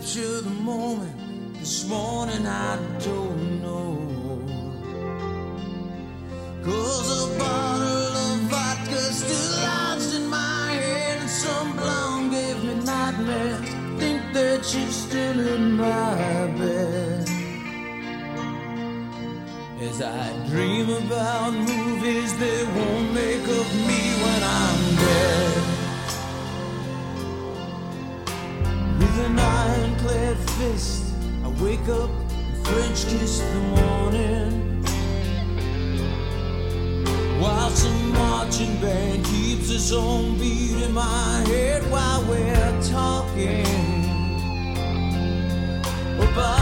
capture the moment. This morning I don't know. Cause a bottle of vodka still lodged in my head, and some blonde gave me nightmares. Think that she's still in my bed. As I dream about movies that won't make of an ironclad fist, I wake up and French kiss the morning. While some marching band keeps its own beat in my head while we're talking about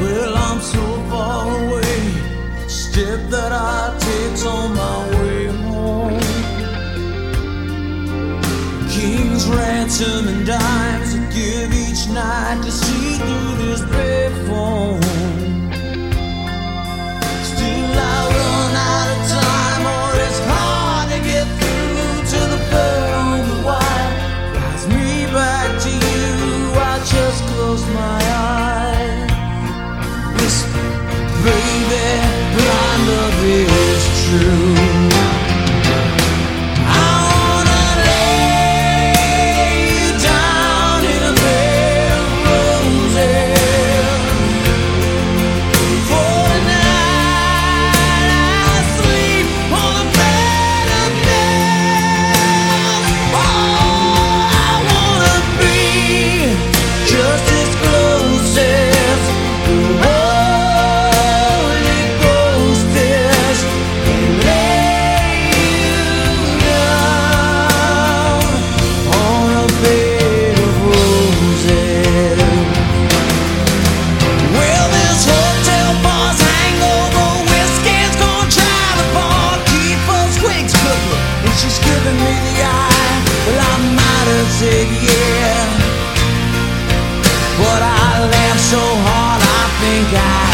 Well, I'm so far away. Step that I take on my way home. King's ransom and dimes I give each night to see so hard I think I'd